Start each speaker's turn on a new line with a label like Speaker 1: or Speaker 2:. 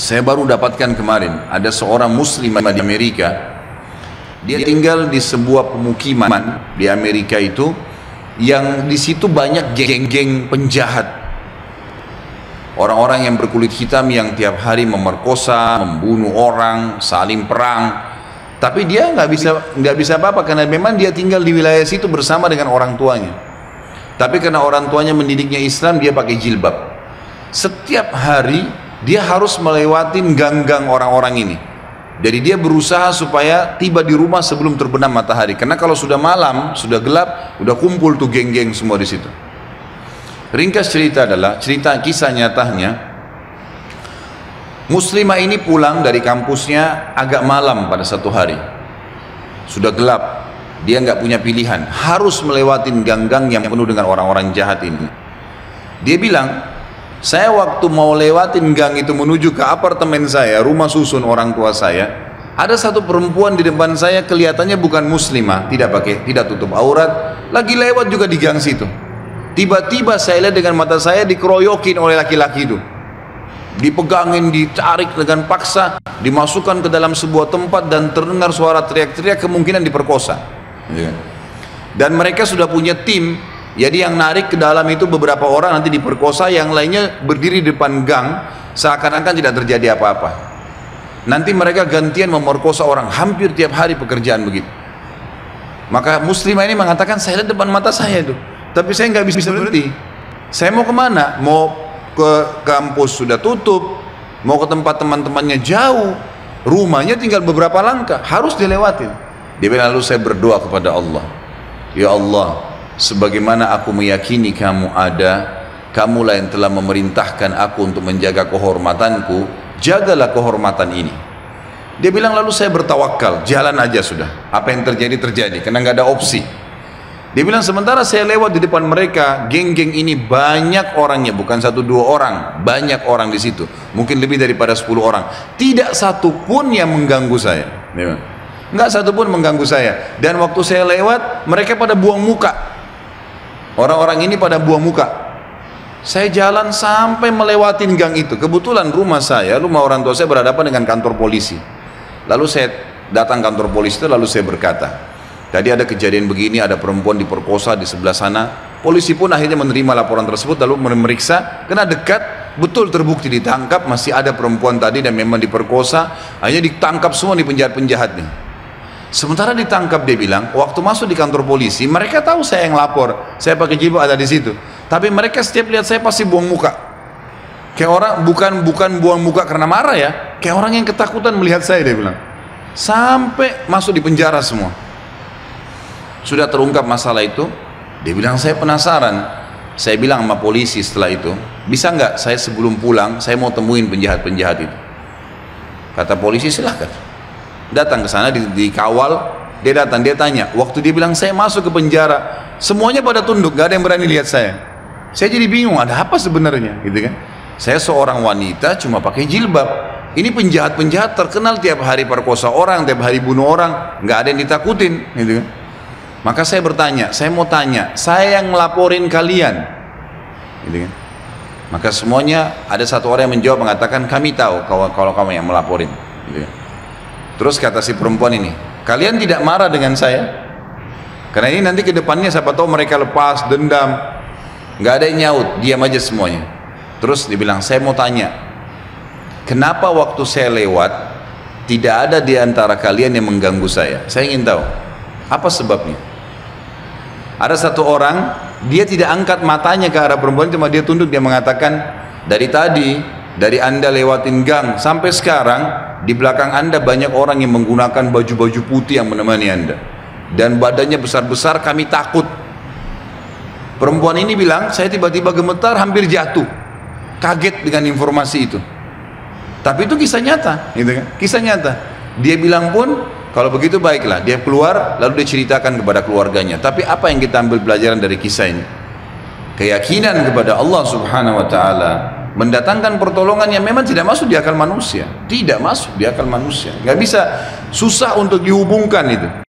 Speaker 1: Saya baru dapatkan kemarin, ada seorang muslim di Amerika, dia tinggal di sebuah pemukiman di Amerika itu, yang di situ banyak geng-geng penjahat. Orang-orang yang berkulit hitam yang tiap hari memerkosa, membunuh orang, saling perang. Tapi dia nggak bisa nggak bisa apa-apa karena memang dia tinggal di wilayah situ bersama dengan orang tuanya. Tapi karena orang tuanya mendidiknya Islam, dia pakai jilbab. Setiap hari dia harus melewati gang-gang orang-orang ini. Jadi dia berusaha supaya tiba di rumah sebelum terbenam matahari. Karena kalau sudah malam, sudah gelap, udah kumpul tuh geng-geng semua di situ. Ringkas cerita adalah cerita kisah nyatanya. Muslimah ini pulang dari kampusnya agak malam pada satu hari. Sudah gelap, dia nggak punya pilihan, harus melewati gang-gang yang penuh dengan orang-orang jahat ini. Dia bilang, saya waktu mau lewatin gang itu menuju ke apartemen saya, rumah susun orang tua saya, ada satu perempuan di depan saya kelihatannya bukan muslimah, tidak pakai, tidak tutup aurat, lagi lewat juga di gang situ. Tiba-tiba saya lihat dengan mata saya dikeroyokin oleh laki-laki itu. Dipegangin, ditarik dengan paksa, dimasukkan ke dalam sebuah tempat dan terdengar suara teriak-teriak kemungkinan diperkosa. Iya. Dan mereka sudah punya tim jadi yang narik ke dalam itu beberapa orang nanti diperkosa, yang lainnya berdiri di depan gang, seakan-akan tidak terjadi apa-apa. Nanti mereka gantian memerkosa orang, hampir tiap hari pekerjaan begitu. Maka muslimah ini mengatakan, saya lihat depan mata saya itu, tapi saya nggak bisa berhenti. Saya mau ke mana? Mau ke kampus sudah tutup, mau ke tempat teman-temannya jauh, rumahnya tinggal beberapa langkah, harus dilewatin. Dia lalu saya berdoa kepada Allah, Ya Allah, sebagaimana aku meyakini kamu ada kamulah yang telah memerintahkan aku untuk menjaga kehormatanku jagalah kehormatan ini. Dia bilang lalu saya bertawakal jalan aja sudah. Apa yang terjadi terjadi karena nggak ada opsi. Dia bilang sementara saya lewat di depan mereka geng-geng ini banyak orangnya bukan satu dua orang banyak orang di situ. Mungkin lebih daripada sepuluh orang. Tidak satu pun yang mengganggu saya. Nggak satu pun mengganggu saya. Dan waktu saya lewat mereka pada buang muka Orang-orang ini pada buah muka. Saya jalan sampai melewati gang itu. Kebetulan rumah saya, rumah orang tua saya berhadapan dengan kantor polisi. Lalu saya datang kantor polisi itu lalu saya berkata, tadi ada kejadian begini, ada perempuan diperkosa di sebelah sana. Polisi pun akhirnya menerima laporan tersebut lalu memeriksa, kena dekat, betul terbukti ditangkap, masih ada perempuan tadi dan memang diperkosa, hanya ditangkap semua di penjahat-penjahat nih. Sementara ditangkap dia bilang, waktu masuk di kantor polisi, mereka tahu saya yang lapor, saya pakai jilbab ada di situ. Tapi mereka setiap lihat saya pasti buang muka. Kayak orang bukan bukan buang muka karena marah ya, kayak orang yang ketakutan melihat saya dia bilang. Sampai masuk di penjara semua. Sudah terungkap masalah itu, dia bilang saya penasaran. Saya bilang sama polisi setelah itu, bisa nggak saya sebelum pulang saya mau temuin penjahat-penjahat itu. Kata polisi silahkan datang ke sana dikawal dia datang dia tanya waktu dia bilang saya masuk ke penjara semuanya pada tunduk gak ada yang berani lihat saya. Saya jadi bingung ada apa sebenarnya gitu kan? Saya seorang wanita cuma pakai jilbab. Ini penjahat-penjahat terkenal tiap hari perkosa orang tiap hari bunuh orang nggak ada yang ditakutin gitu kan? Maka saya bertanya saya mau tanya saya yang ngelaporin kalian? Gitu kan? Maka semuanya ada satu orang yang menjawab mengatakan kami tahu kalau, kalau kamu yang melaporin. Gitu kan Terus kata si perempuan ini, kalian tidak marah dengan saya? Karena ini nanti ke depannya siapa tahu mereka lepas dendam. Nggak ada yang nyaut, diam aja semuanya. Terus dibilang, saya mau tanya, kenapa waktu saya lewat tidak ada di antara kalian yang mengganggu saya? Saya ingin tahu, apa sebabnya? Ada satu orang, dia tidak angkat matanya ke arah perempuan, cuma dia tunduk, dia mengatakan, dari tadi dari anda lewatin gang sampai sekarang di belakang anda banyak orang yang menggunakan baju-baju putih yang menemani anda. Dan badannya besar-besar kami takut. Perempuan ini bilang saya tiba-tiba gemetar hampir jatuh. Kaget dengan informasi itu. Tapi itu kisah nyata gitu kan? Kisah nyata. Dia bilang pun kalau begitu baiklah. Dia keluar lalu dia ceritakan kepada keluarganya. Tapi apa yang kita ambil pelajaran dari kisah ini? Keyakinan kepada Allah subhanahu wa ta'ala mendatangkan pertolongan yang memang tidak masuk di akal manusia. Tidak masuk di akal manusia. Nggak bisa susah untuk dihubungkan itu